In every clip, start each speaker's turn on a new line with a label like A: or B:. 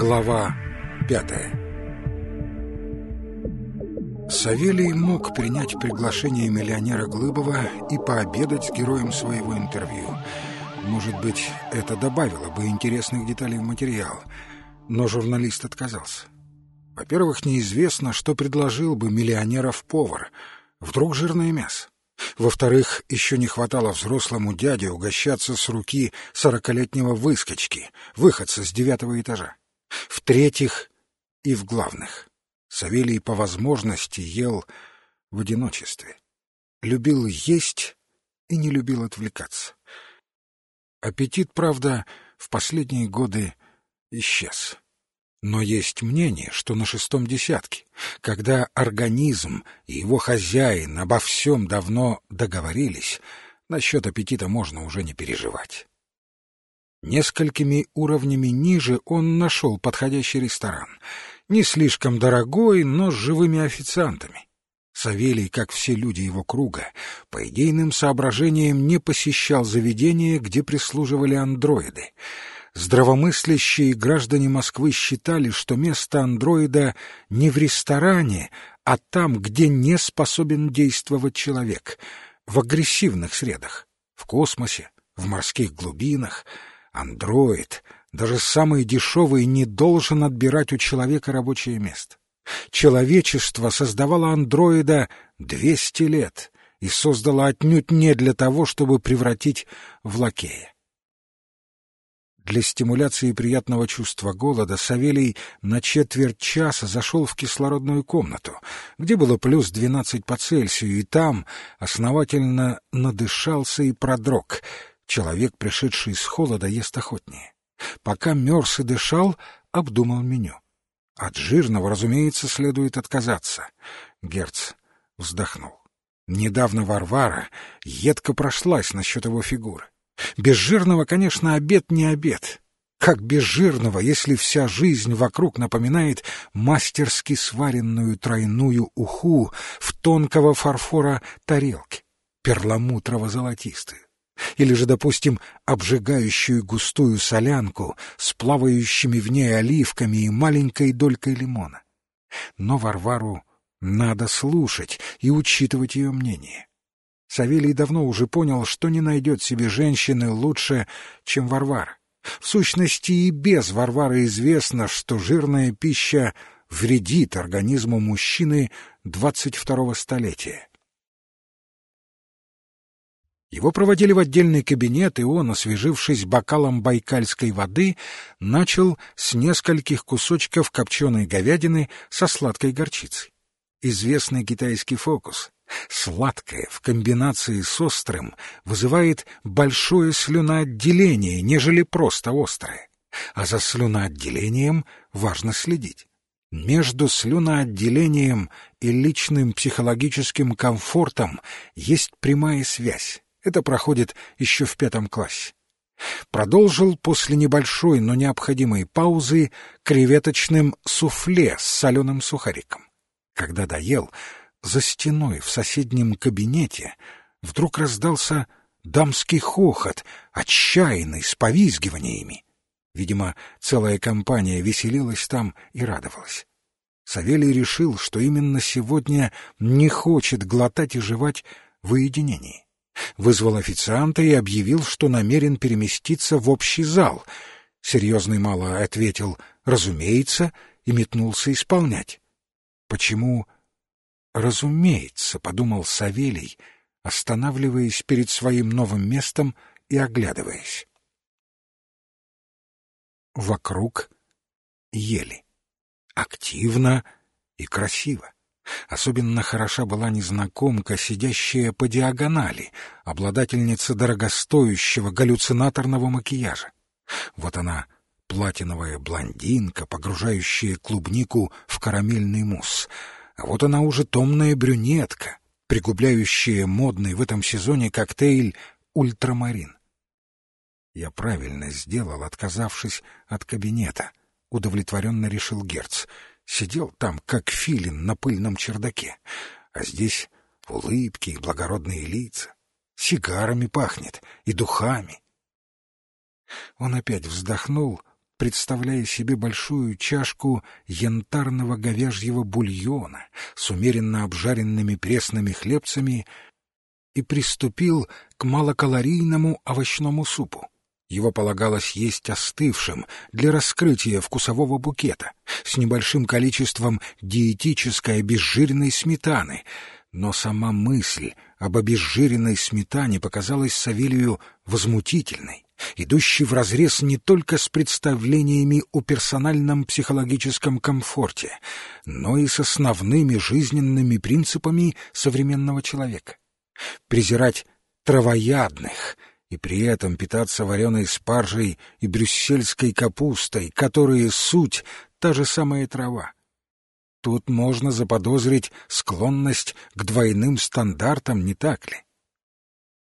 A: Глава пятая Савелий мог принять приглашение миллионера Глыбова и пообедать с героем своего интервью. Может быть, это добавило бы интересных деталей в материал, но журналист отказался. Во-первых, неизвестно, что предложил бы миллионеров повар. Вдруг жирное мясо. Во-вторых, еще не хватало взрослому дяде угощаться с руки сорокалетнего выскочки, выходца с девятого этажа. В-третьих и в главных, Савелий по возможности ел в одиночестве. Любил есть и не любил отвлекаться. Аппетит, правда, в последние годы исчез. Но есть мнение, что на шестом десятке, когда организм и его хозяин обо всем давно договорились, насчет аппетита можно уже не переживать. Несколькими уровнями ниже он нашел подходящий ресторан. Не слишком дорогой, но с живыми официантами. Савелий, как все люди его круга, по идейным соображениям не посещал заведения, где прислуживали андроиды — здравомыслящие граждане Москвы считали, что место андроида не в ресторане, а там, где не способен действовать человек, в агрессивных средах, в космосе, в морских глубинах. Андроид, даже самый дешевый, не должен отбирать у человека рабочее место. Человечество создавало андроида 200 лет и создало отнюдь не для того, чтобы превратить в лакея. Для стимуляции приятного чувства голода Савелий на четверть часа зашел в кислородную комнату, где было плюс двенадцать по Цельсию, и там основательно надышался и продрог. Человек, пришедший с холода, ест охотнее. Пока мерз и дышал, обдумал меню. От жирного, разумеется, следует отказаться. Герц вздохнул. Недавно Варвара едко прошлась насчет его фигуры. Без жирного, конечно, обед не обед. Как без жирного, если вся жизнь вокруг напоминает мастерски сваренную тройную уху в тонкого фарфора тарелке, перламутрово-золотистую? Или же, допустим, обжигающую густую солянку с плавающими в ней оливками и маленькой долькой лимона? Но Варвару надо слушать и учитывать ее мнение. Савелий давно уже понял, что не найдет себе женщины лучше, чем Варвара. В сущности, и без Варвары известно, что жирная пища вредит организму мужчины 22-го столетия. Его проводили в отдельный кабинет, и он, освежившись бокалом байкальской воды, начал с нескольких кусочков копченой говядины со сладкой горчицей. Известный китайский фокус. Сладкое в комбинации с острым вызывает большое слюноотделение, нежели просто острое. А за слюноотделением важно следить. Между слюноотделением и личным психологическим комфортом есть прямая связь. Это проходит еще в пятом классе. Продолжил после небольшой, но необходимой паузы креветочным суфле с соленым сухариком. Когда доел, за стеной в соседнем кабинете вдруг раздался дамский хохот, отчаянный, с повизгиваниями. Видимо, целая компания веселилась там и радовалась. Савелий решил, что именно сегодня не хочет глотать и жевать в уединении. Вызвал официанта и объявил, что намерен переместиться в общий зал. Серьезный мало ответил «разумеется» и метнулся исполнять. Почему «Разумеется», — подумал Савелий, останавливаясь перед своим новым местом и оглядываясь. Вокруг ели. Активно и красиво. Особенно хороша была незнакомка, сидящая по диагонали, обладательница дорогостоящего галлюцинаторного макияжа. Вот она, платиновая блондинка, погружающая клубнику в карамельный мусс — а вот она уже томная брюнетка, пригубляющая модный в этом сезоне коктейль «Ультрамарин». Я правильно сделал, отказавшись от кабинета, — удовлетворенно решил Герц. Сидел там, как филин на пыльном чердаке, а здесь улыбки и благородные лица, сигарами пахнет и духами. Он опять вздохнул, представляя себе большую чашку янтарного говяжьего бульона с умеренно обжаренными пресными хлебцами и приступил к малокалорийному овощному супу. Его полагалось есть остывшим для раскрытия вкусового букета с небольшим количеством диетической обезжиренной сметаны, но сама мысль об обезжиренной сметане показалась Савелию возмутительной, идущей вразрез не только с представлениями о персональном психологическом комфорте, но и с основными жизненными принципами современного человека. Презирать травоядных — и при этом питаться вареной спаржей и брюссельской капустой, которые суть та же самая трава. Тут можно заподозрить склонность к двойным стандартам, не так ли?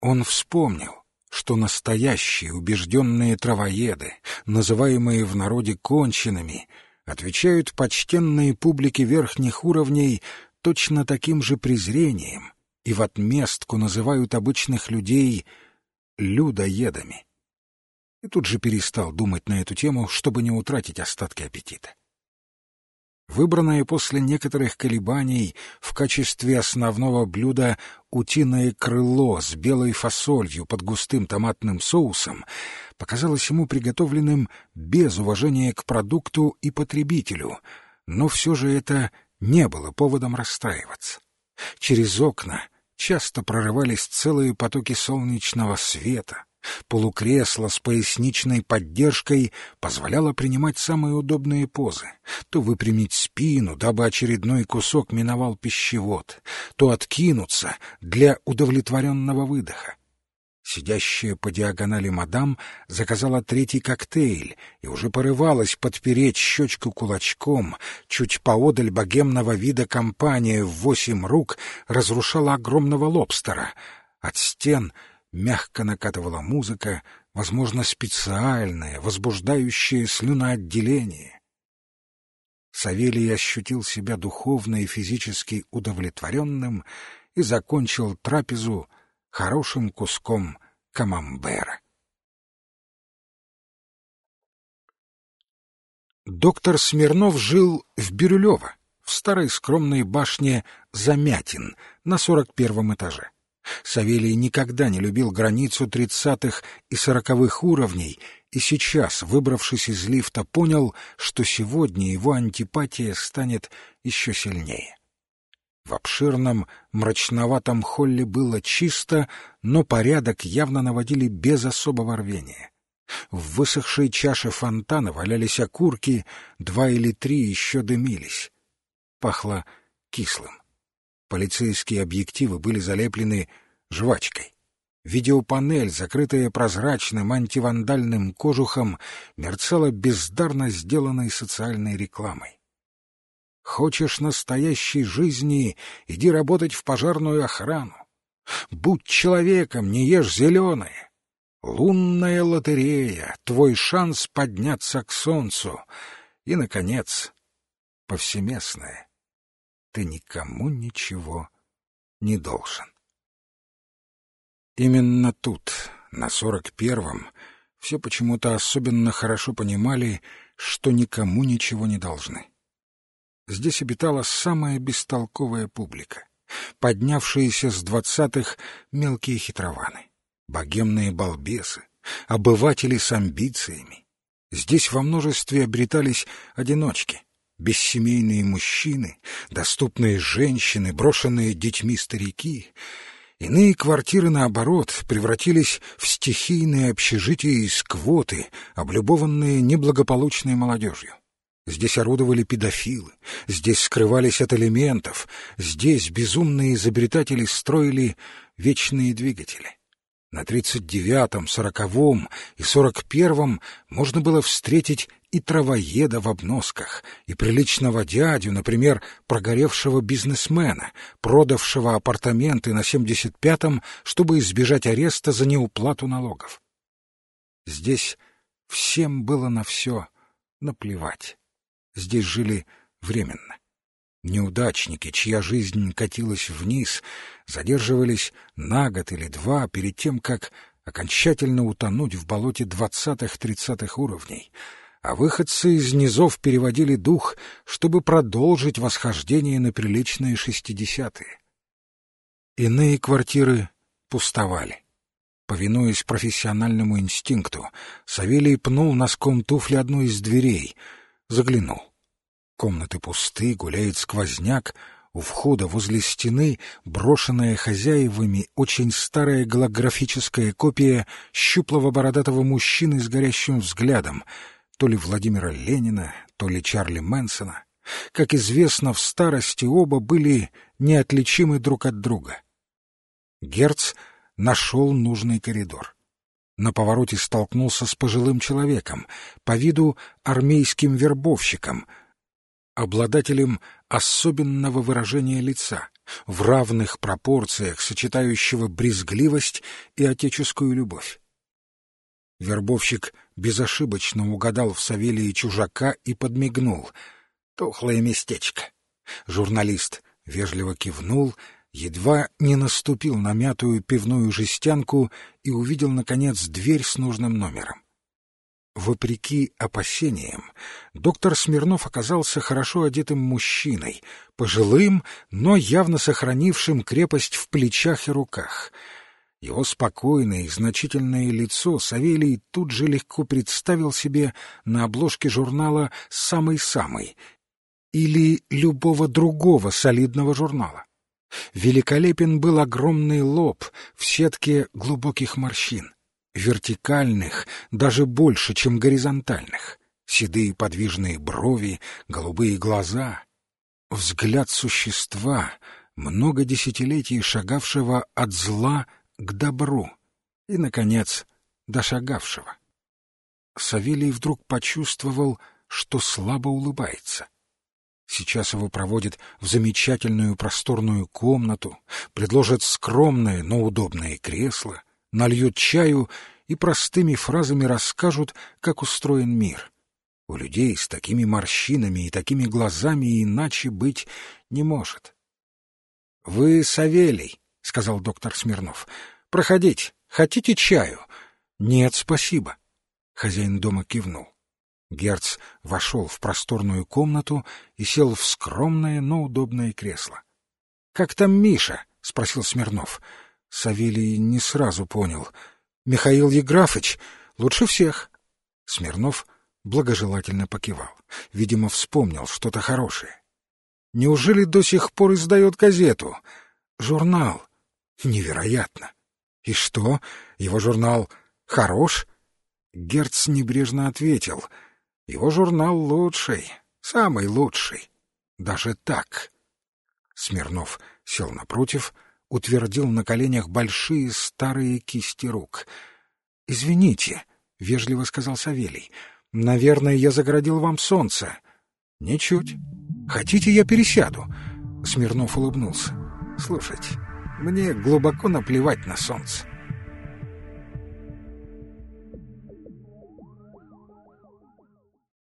A: Он вспомнил, что настоящие убежденные травоеды, называемые в народе конченными, отвечают почтенной публике верхних уровней точно таким же презрением и в отместку называют обычных людей — людоедами. И тут же перестал думать на эту тему, чтобы не утратить остатки аппетита. Выбранное после некоторых колебаний в качестве основного блюда утиное крыло с белой фасолью под густым томатным соусом показалось ему приготовленным без уважения к продукту и потребителю, но все же это не было поводом расстраиваться. Через окна часто прорывались целые потоки солнечного света. Полукресло с поясничной поддержкой позволяло принимать самые удобные позы. То выпрямить спину, дабы очередной кусок миновал пищевод, то откинуться для удовлетворенного выдоха. Сидящая по диагонали мадам заказала третий коктейль и уже порывалась подпереть щечку кулачком. Чуть поодаль богемного вида компания в восемь рук разрушала огромного лобстера. От стен мягко накатывала музыка, возможно, специальное, возбуждающее слюноотделение. Савелий ощутил себя духовно и физически удовлетворенным и закончил трапезу хорошим куском камамбера. Доктор Смирнов жил в Бирюлево, в старой скромной башне Замятин на сорок первом этаже. Савелий никогда не любил границу тридцатых и сороковых уровней, и сейчас, выбравшись из лифта, понял, что сегодня его антипатия станет еще сильнее. В обширном, мрачноватом холле было чисто, но порядок явно наводили без особого рвения. В высохшей чаше фонтана валялись окурки, два или три еще дымились. Пахло кислым. Полицейские объективы были залеплены жвачкой. Видеопанель, закрытая прозрачным антивандальным кожухом, мерцала бездарно сделанной социальной рекламой. Хочешь настоящей жизни, иди работать в пожарную охрану. Будь человеком, не ешь зеленое. Лунная лотерея, твой шанс подняться к солнцу. И, наконец, повсеместное. Ты никому ничего не должен. Именно тут, на сорок первом, все почему-то особенно хорошо понимали, что никому ничего не должны. Здесь обитала самая бестолковая публика, поднявшиеся с двадцатых мелкие хитрованы, богемные балбесы, обыватели с амбициями. Здесь во множестве обретались одиночки, бессемейные мужчины, доступные женщины, брошенные детьми старики. Иные квартиры, наоборот, превратились в стихийные общежития из квоты, облюбованные неблагополучной молодежью. Здесь орудовали педофилы, здесь скрывались от элементов, здесь безумные изобретатели строили вечные двигатели. На тридцать девятом, сороковом и сорок первом можно было встретить и травоеда в обносках, и приличного дядю, например, прогоревшего бизнесмена, продавшего апартаменты на семьдесят пятом, чтобы избежать ареста за неуплату налогов. Здесь всем было на все наплевать здесь жили временно. Неудачники, чья жизнь катилась вниз, задерживались на год или два перед тем, как окончательно утонуть в болоте двадцатых-тридцатых уровней, а выходцы из низов переводили дух, чтобы продолжить восхождение на приличные шестидесятые. Иные квартиры пустовали. Повинуясь профессиональному инстинкту, Савелий пнул носком туфли одну из дверей, заглянул. Комнаты пусты, гуляет сквозняк, у входа возле стены брошенная хозяевами очень старая голографическая копия щуплого бородатого мужчины с горящим взглядом, то ли Владимира Ленина, то ли Чарли Мэнсона. Как известно, в старости оба были неотличимы друг от друга. Герц нашел нужный коридор. На повороте столкнулся с пожилым человеком, по виду армейским вербовщиком, обладателем особенного выражения лица, в равных пропорциях сочетающего брезгливость и отеческую любовь. Вербовщик безошибочно угадал в Савелии чужака и подмигнул. Тухлое местечко. Журналист вежливо кивнул — едва не наступил на мятую пивную жестянку и увидел, наконец, дверь с нужным номером. Вопреки опасениям, доктор Смирнов оказался хорошо одетым мужчиной, пожилым, но явно сохранившим крепость в плечах и руках. Его спокойное и значительное лицо Савелий тут же легко представил себе на обложке журнала «Самый-самый» или любого другого солидного журнала. Великолепен был огромный лоб в сетке глубоких морщин, вертикальных даже больше, чем горизонтальных, седые подвижные брови, голубые глаза. Взгляд существа, много десятилетий шагавшего от зла к добру и, наконец, дошагавшего. Савелий вдруг почувствовал, что слабо улыбается — Сейчас его проводят в замечательную просторную комнату, предложат скромное, но удобное кресло, нальют чаю и простыми фразами расскажут, как устроен мир. У людей с такими морщинами и такими глазами иначе быть не может. — Вы Савелий, — сказал доктор Смирнов. — Проходите. Хотите чаю? — Нет, спасибо. Хозяин дома кивнул. Герц вошел в просторную комнату и сел в скромное, но удобное кресло. — Как там Миша? — спросил Смирнов. Савелий не сразу понял. — Михаил Еграфыч лучше всех. Смирнов благожелательно покивал. Видимо, вспомнил что-то хорошее. — Неужели до сих пор издает газету? Журнал. Невероятно. И что, его журнал хорош? Герц небрежно ответил — его журнал лучший, самый лучший. Даже так. Смирнов сел напротив, утвердил на коленях большие старые кисти рук. — Извините, — вежливо сказал Савелий, — наверное, я загородил вам солнце. — Ничуть. Хотите, я пересяду? Смирнов улыбнулся. — Слушайте, мне глубоко наплевать на солнце.